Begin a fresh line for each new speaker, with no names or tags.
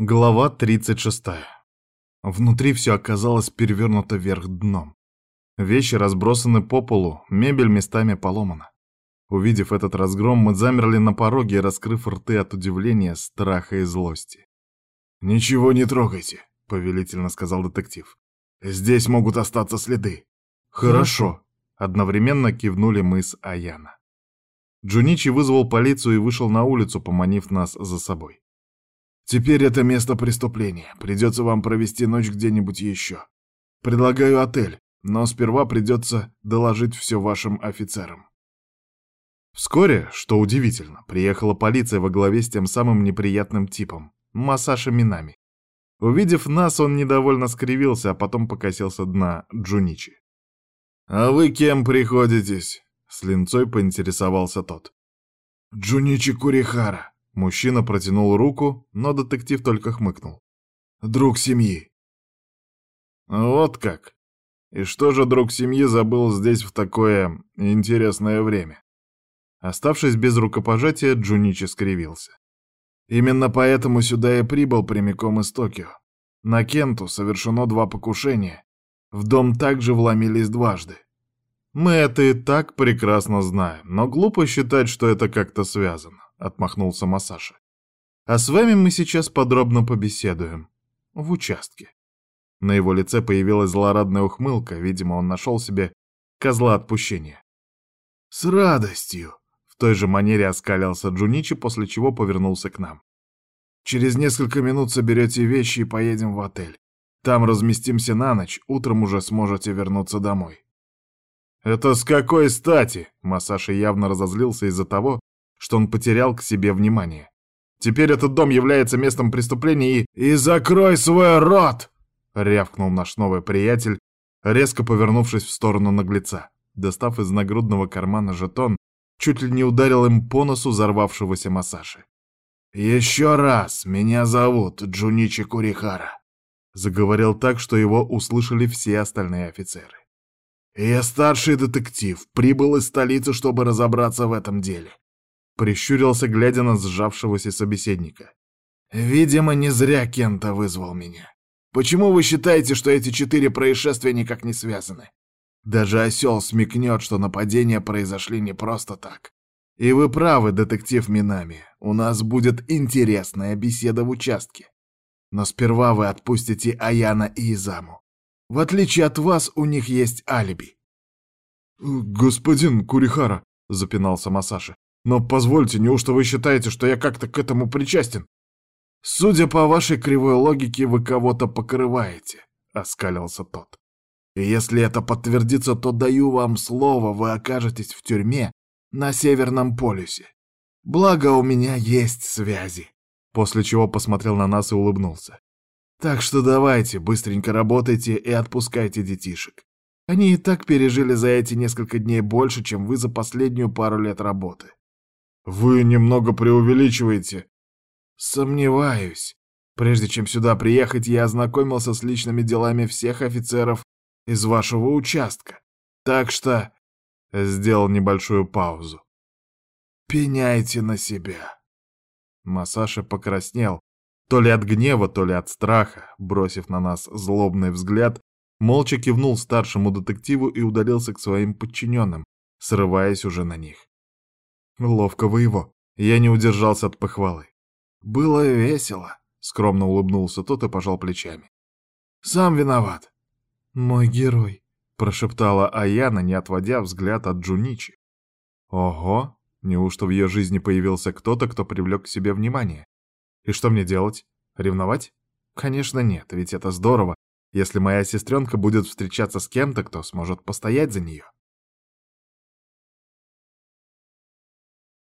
Глава 36. Внутри все оказалось перевернуто вверх дном. Вещи разбросаны по полу, мебель местами поломана. Увидев этот разгром, мы замерли на пороге, раскрыв рты от удивления, страха и злости.
«Ничего не трогайте», — повелительно сказал детектив. «Здесь могут остаться следы».
«Хорошо», — одновременно кивнули мы с Аяна. Джуничи вызвал полицию и вышел на улицу, поманив нас за собой.
Теперь это место преступления. Придется вам провести ночь где-нибудь еще. Предлагаю отель, но сперва придется доложить все вашим офицерам.
Вскоре, что удивительно, приехала полиция во главе с тем самым неприятным типом — Масаши Минами. Увидев нас, он недовольно скривился, а потом покосился на Джуничи.
«А вы кем приходитесь?» — с линцой поинтересовался тот.
«Джуничи Курихара», Мужчина протянул руку, но детектив только хмыкнул.
«Друг семьи».
«Вот как? И что же друг семьи забыл здесь в такое интересное время?» Оставшись без рукопожатия, Джуничи скривился.
«Именно поэтому сюда и прибыл прямиком из Токио. На Кенту совершено два покушения. В дом также вломились дважды.
Мы это и так прекрасно знаем, но глупо считать, что это как-то связано. — отмахнулся Масаша. «А с вами мы сейчас подробно побеседуем. В участке». На его лице появилась злорадная ухмылка, видимо, он нашел себе козла отпущения.
«С радостью!»
— в той же манере оскалился Джуничи, после чего повернулся к нам.
«Через несколько минут соберете вещи и поедем в отель. Там разместимся на ночь, утром уже сможете вернуться домой».
«Это с какой стати?» — Масаши явно разозлился из-за того, что он потерял к себе внимание. Теперь этот дом является местом преступления и...
«И закрой свой рот!»
— рявкнул наш новый приятель, резко повернувшись в сторону наглеца. Достав из нагрудного кармана жетон, чуть ли не ударил им по носу взорвавшегося Масаши.
«Еще раз, меня зовут Джуничи Курихара», — заговорил так, что его услышали все остальные офицеры. «Я старший детектив, прибыл из столицы, чтобы разобраться в этом деле.
Прищурился, глядя на сжавшегося собеседника.
«Видимо, не зря Кента вызвал меня. Почему вы считаете, что эти четыре происшествия никак не связаны? Даже осел смекнет, что нападения произошли не просто так. И вы правы, детектив Минами, у нас будет интересная беседа в участке. Но сперва вы отпустите Аяна и Изаму. В отличие от вас, у них есть алиби».
«Господин Курихара», — запинался Масаши, но позвольте, неужто вы считаете, что я как-то к этому причастен?
Судя по вашей кривой логике, вы кого-то покрываете, оскалился тот. И если это подтвердится, то даю вам слово, вы окажетесь в тюрьме на Северном полюсе. Благо у меня есть связи.
После чего посмотрел на нас и улыбнулся.
Так что давайте, быстренько работайте и отпускайте детишек. Они и так пережили за эти несколько дней больше, чем вы за последнюю пару лет работы.
«Вы немного преувеличиваете».
«Сомневаюсь. Прежде чем сюда приехать, я ознакомился с личными делами всех офицеров из вашего участка. Так что...»
Сделал небольшую паузу.
«Пеняйте на себя».
Масаша покраснел, то ли от гнева, то ли от страха, бросив на нас злобный взгляд, молча кивнул старшему детективу и удалился к своим подчиненным, срываясь уже на них. Ловко вы его. Я не удержался от похвалы.
Было весело, скромно улыбнулся тот и пожал плечами. Сам виноват.
Мой герой, прошептала Аяна, не отводя взгляд от Джуничи. Ого, неужто в ее жизни появился кто-то, кто привлек к себе внимание? И что мне делать? Ревновать? Конечно нет, ведь это здорово, если моя сестренка будет встречаться с кем-то, кто сможет постоять за нее.